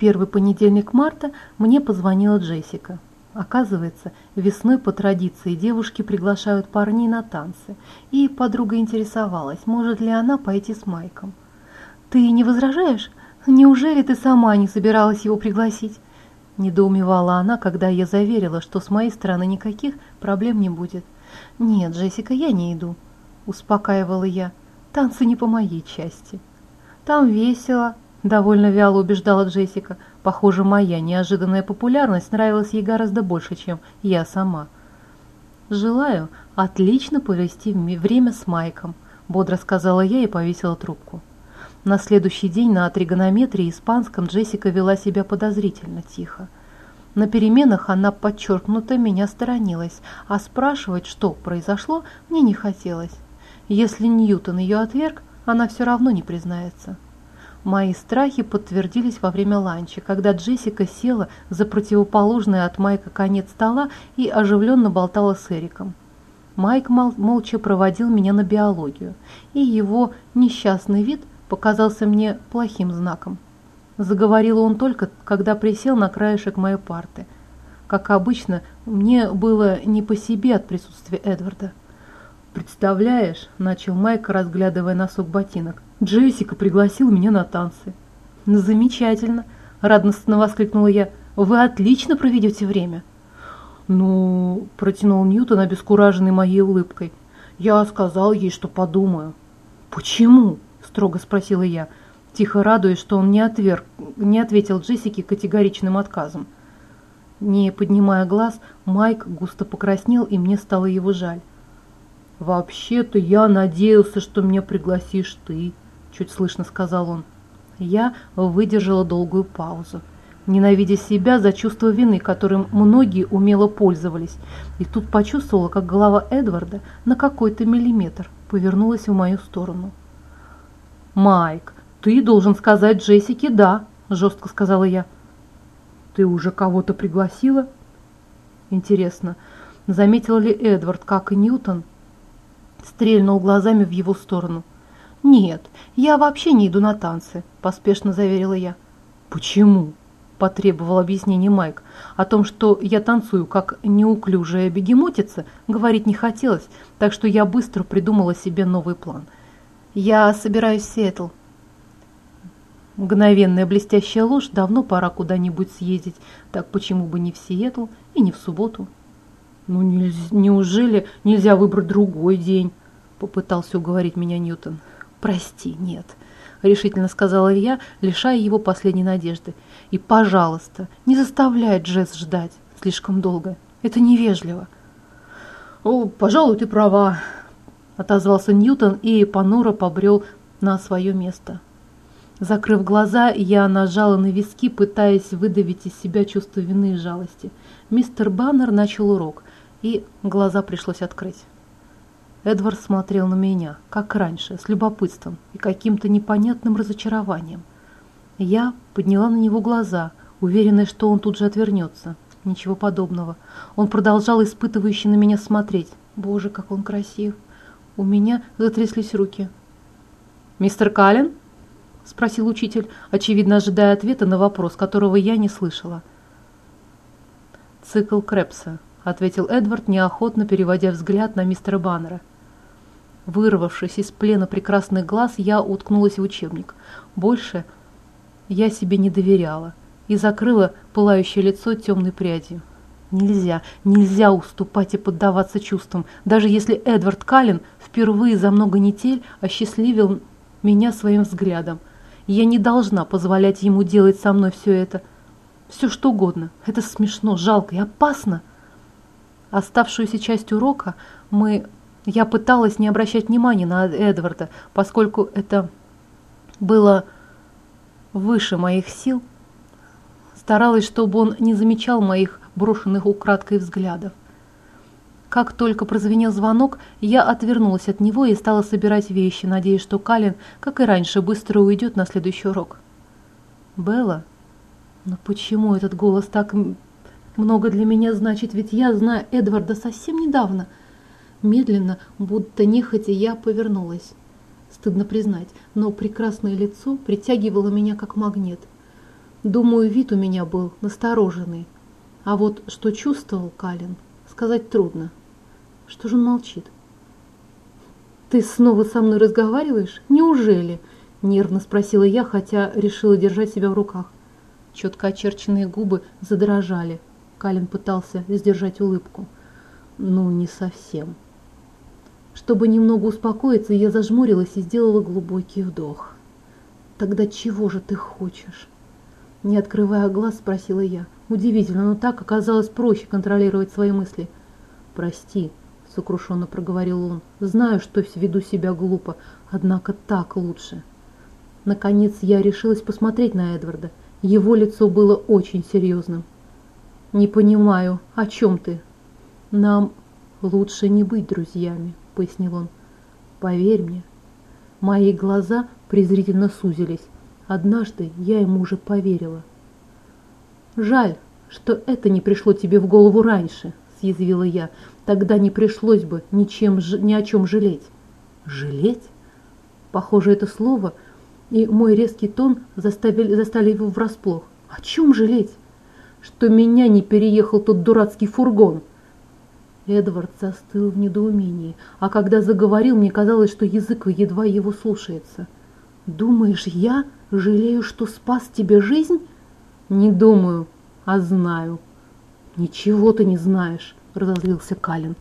первый понедельник марта мне позвонила Джессика. Оказывается, весной по традиции девушки приглашают парней на танцы, и подруга интересовалась, может ли она пойти с Майком. «Ты не возражаешь? Неужели ты сама не собиралась его пригласить?» Недоумевала она, когда я заверила, что с моей стороны никаких проблем не будет. «Нет, Джессика, я не иду», – успокаивала я. «Танцы не по моей части». «Там весело», – довольно вяло убеждала Джессика. Похоже, моя неожиданная популярность нравилась ей гораздо больше, чем я сама. «Желаю отлично провести время с Майком», – бодро сказала я и повесила трубку. На следующий день на тригонометрии испанском Джессика вела себя подозрительно тихо. На переменах она подчеркнуто меня сторонилась, а спрашивать, что произошло, мне не хотелось. Если Ньютон ее отверг, она все равно не признается. Мои страхи подтвердились во время ланча, когда Джессика села за противоположный от Майка конец стола и оживленно болтала с Эриком. Майк мол молча проводил меня на биологию, и его несчастный вид показался мне плохим знаком. Заговорил он только, когда присел на краешек моей парты. Как обычно, мне было не по себе от присутствия Эдварда. «Представляешь», — начал Майк, разглядывая носок ботинок, «Джессика пригласил меня на танцы». «Замечательно», — радостно воскликнула я, «вы отлично проведете время». «Ну...» — протянул Ньютон, обескураженный моей улыбкой. «Я сказал ей, что подумаю». «Почему?» строго спросила я, тихо радуясь, что он не, отверг, не ответил Джессике категоричным отказом. Не поднимая глаз, Майк густо покраснел, и мне стало его жаль. «Вообще-то я надеялся, что меня пригласишь ты», – чуть слышно сказал он. Я выдержала долгую паузу, ненавидя себя за чувство вины, которым многие умело пользовались, и тут почувствовала, как голова Эдварда на какой-то миллиметр повернулась в мою сторону. «Майк, ты должен сказать Джессике «да», – жестко сказала я. «Ты уже кого-то пригласила?» Интересно, заметил ли Эдвард, как и Ньютон, стрельнул глазами в его сторону. «Нет, я вообще не иду на танцы», – поспешно заверила я. «Почему?» – потребовал объяснение Майк. О том, что я танцую как неуклюжая бегемотица, говорить не хотелось, так что я быстро придумала себе новый план – я собираюсь в Сиэтл. Мгновенная блестящая ложь, давно пора куда-нибудь съездить, так почему бы не в Сиэтл и не в субботу? Ну, неужели нельзя выбрать другой день? Попытался уговорить меня Ньютон. Прости, нет, решительно сказала я, лишая его последней надежды. И, пожалуйста, не заставляй Джесс ждать слишком долго. Это невежливо. О, пожалуй, ты права, отозвался Ньютон и понуро побрел на свое место. Закрыв глаза, я нажала на виски, пытаясь выдавить из себя чувство вины и жалости. Мистер Баннер начал урок, и глаза пришлось открыть. Эдвард смотрел на меня, как раньше, с любопытством и каким-то непонятным разочарованием. Я подняла на него глаза, уверенная, что он тут же отвернется. Ничего подобного. Он продолжал испытывающе на меня смотреть. Боже, как он красив! У меня затряслись руки. «Мистер Каллен?» – спросил учитель, очевидно ожидая ответа на вопрос, которого я не слышала. «Цикл Крепса», – ответил Эдвард, неохотно переводя взгляд на мистера Баннера. Вырвавшись из плена прекрасных глаз, я уткнулась в учебник. Больше я себе не доверяла и закрыла пылающее лицо темной прядью. Нельзя, нельзя уступать и поддаваться чувствам, даже если Эдвард Каллен впервые за много недель осчастливил меня своим взглядом. Я не должна позволять ему делать со мной все это. Все что угодно. Это смешно, жалко и опасно. Оставшуюся часть урока мы... Я пыталась не обращать внимания на Эдварда, поскольку это было выше моих сил. Старалась, чтобы он не замечал моих брошенных украдкой взглядов. Как только прозвенел звонок, я отвернулась от него и стала собирать вещи, надеясь, что Калин, как и раньше, быстро уйдет на следующий урок. «Белла? Но почему этот голос так много для меня значит? Ведь я знаю Эдварда совсем недавно». Медленно, будто нехотя, я повернулась. Стыдно признать, но прекрасное лицо притягивало меня как магнит. Думаю, вид у меня был настороженный. А вот что чувствовал Калин, сказать трудно. Что же он молчит? «Ты снова со мной разговариваешь? Неужели?» – нервно спросила я, хотя решила держать себя в руках. Четко очерченные губы задрожали. Калин пытался сдержать улыбку. «Ну, не совсем». Чтобы немного успокоиться, я зажмурилась и сделала глубокий вдох. «Тогда чего же ты хочешь?» Не открывая глаз, спросила я. Удивительно, но так оказалось проще контролировать свои мысли. «Прости», — сокрушенно проговорил он, — «знаю, что веду себя глупо, однако так лучше». Наконец я решилась посмотреть на Эдварда. Его лицо было очень серьезным. «Не понимаю, о чем ты?» «Нам лучше не быть друзьями», — пояснил он. «Поверь мне». Мои глаза презрительно сузились. Однажды я ему уже поверила. «Жаль, что это не пришло тебе в голову раньше», — съязвила я. «Тогда не пришлось бы ничем, ни о чем жалеть». «Жалеть?» Похоже, это слово и мой резкий тон заставили, заставили его врасплох. «О чем жалеть?» «Что меня не переехал тот дурацкий фургон». Эдвард застыл в недоумении, а когда заговорил, мне казалось, что язык едва его слушается. «Думаешь, я жалею, что спас тебе жизнь?» «Не думаю, а знаю». «Ничего ты не знаешь», — разозлился Калин.